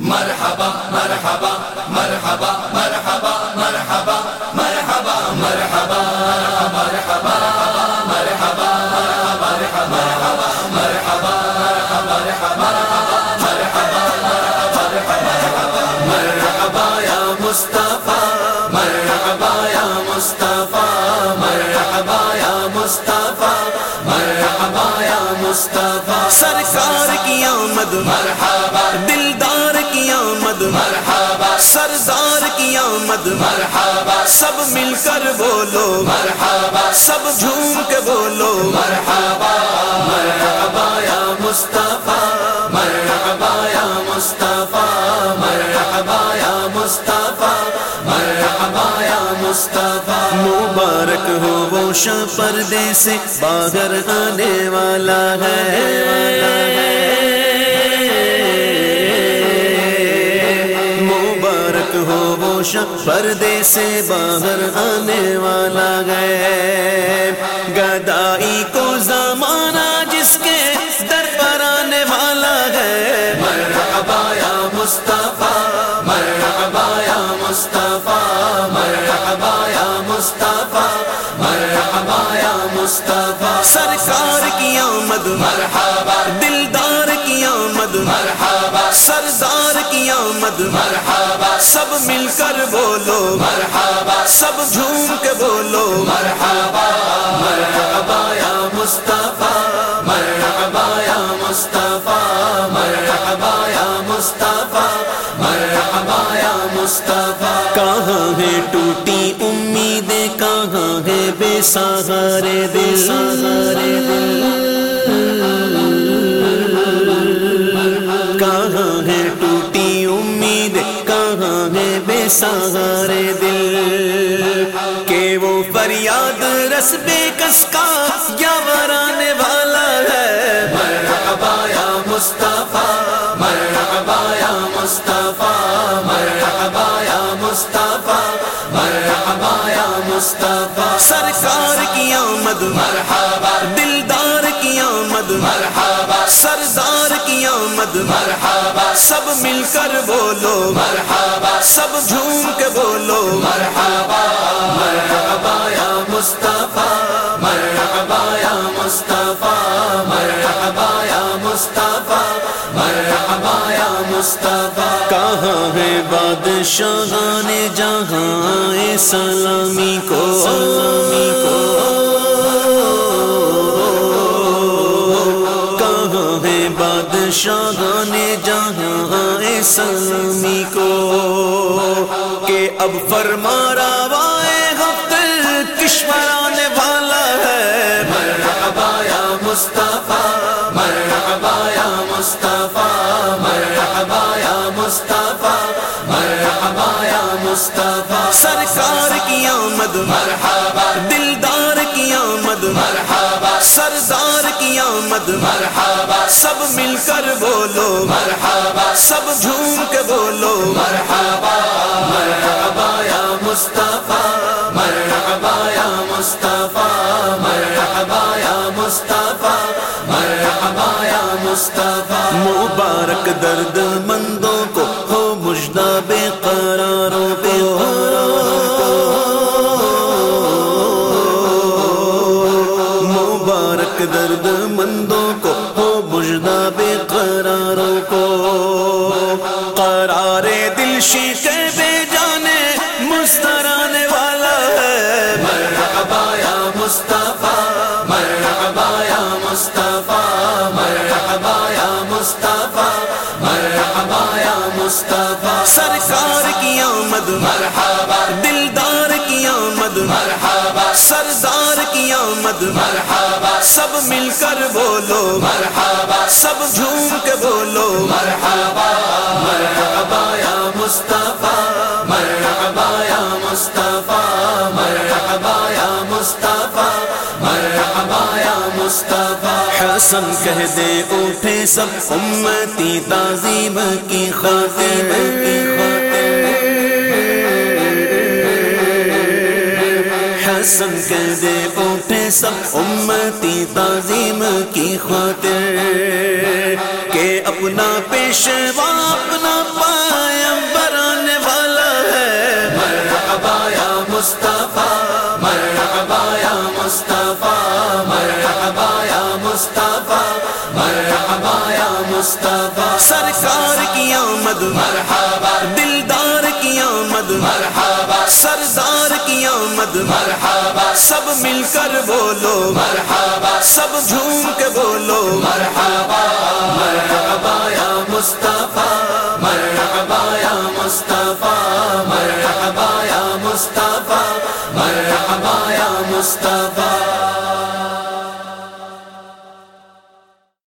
مرحبا مرحبا مرحبا مرحبا مرحبا مرحبا مرحبا مرحبا مرحبا مرحبا مرحبا مرحبا یا مصطفیٰ مرحبا یا مصطفیٰ مرحبا یا مصطفیٰ مرحبا یا مصطفیٰ سرکار کی آمد مرحبا دلدار کی آمد مرحبا۔ سردار کی آمد مرحبا۔ سب مل کر بولو مرحبا۔ سب جھوم کے بولو مرحبا۔ مرحبا یا مصطفیٰ۔ مرحبا یا مصطفیٰ۔ مرحبا یا مصطفیٰ۔ مرحبا یا مصطفیٰ۔ مبارک ہو وہ شاہ پردے سے باہر آنے والا ہے۔ ہو پردے سے باہر آنے والا ہے گدائی کو زمانہ جس کے در پر آنے والا ہے مرحبا یا مصطفیٰ، مرحبا یا مصطفیٰ، مرحبا یا مصطفیٰ، مرحبا یا مصطفیٰ۔ سرکار کی آمد، مرحبا، دلدار کی مرحبا سب مل کر بولو مرحبا سب جھوم کے بولو، مرحبا مرحبا یا مصطفیٰ، مرحبا یا مصطفیٰ، مرحبا یا مصطفیٰ، مرحبا یا مصطفیٰ۔ کہاں ہے ٹوٹی امیدیں، کہاں ہے بے سہارے دل سہارے دل؟ سہارے دل کہ وہ فریاد رس بے کس کا یا ورانے والا ہے؟ مرحبا یا مصطفیٰ، مرحبا یا مصطفیٰ، مرحبا یا مصطفیٰ، مرحبا مصطفیٰ سرکار کی آمد مرحبا دلدار کی آمد مرحبا سردار کی آمد مرحبا سب مل کر بولو مرحبا سب جھوم کے بولو مرحبا مرحبا یا مصطفیٰ مرحبا یا مصطفیٰ مرحبا یا مصطفیٰ مرحبا یا مصطفیٰ ہے بادشاہ نے جہاں سلامی کو سلامی کو کہاں ہے بادشاہ نے جہاں سلامی کو کہ اب فرما روائے وقت کشور آنے والا ہے۔ مرحبا یا مصطفیٰ، مرحبا آمد. مرحبا دلدار کی آمد. مرحبا سردار کی آمد. مرحبا سب مل کر بولو. مرحبا سب جھوم کے بولو. مرحبا مرحبا یا مصطفیٰ. مرحبا یا مصطفیٰ. مرحبا یا مصطفیٰ. مرحبا یا مصطفیٰ. مبارک درد مندوں درد مندوں کو، ہو مجدہ بے قراروں کو۔ قرار دل شیخ بے جانے مسترانے والا ہے۔ مرحبا یا مصطفیٰ، مرحبا یا مصطفیٰ، مرحبا یا مصطفیٰ، مرحبا یا مصطفیٰ۔ سرکار کی آمد، مرحبا، دلدار کی آمد مرحبا۔ سردار کی آمد مرحبا۔ سب مل کر بولو۔ مرحبا۔ سب جھوم کے بولو۔ مرحبا۔ مرحبا یا مصطفیٰ۔ مرحبا یا مصطفیٰ۔ مرحبا یا مصطفیٰ۔ مرحبا یا مصطفیٰ۔ حسن کہہ دے اٹھے سب امتی تعظیم کی خاطر کی خاطر۔ حسن کہہ دے اٹھے سب امتی تعظیم کی خاطر کہ اپنا پیشوا اپنا پایم برانے والا ہے۔ مرحبا یا مصطفیٰ، مرحبا یا مصطفیٰ، مرحبا یا مصطفیٰ، مرحبا یا مصطفیٰ۔ سرکار کی آمد، مرحبا، دلدار کی آمد۔ مرحبا۔ سردار کی آمد۔ مرحبا۔ سب مل کر بولو۔ مرحبا۔ سب جھوم کے بولو۔ مرحبا۔ مرحبا یا مصطفیٰ۔ مرحبا یا مصطفیٰ۔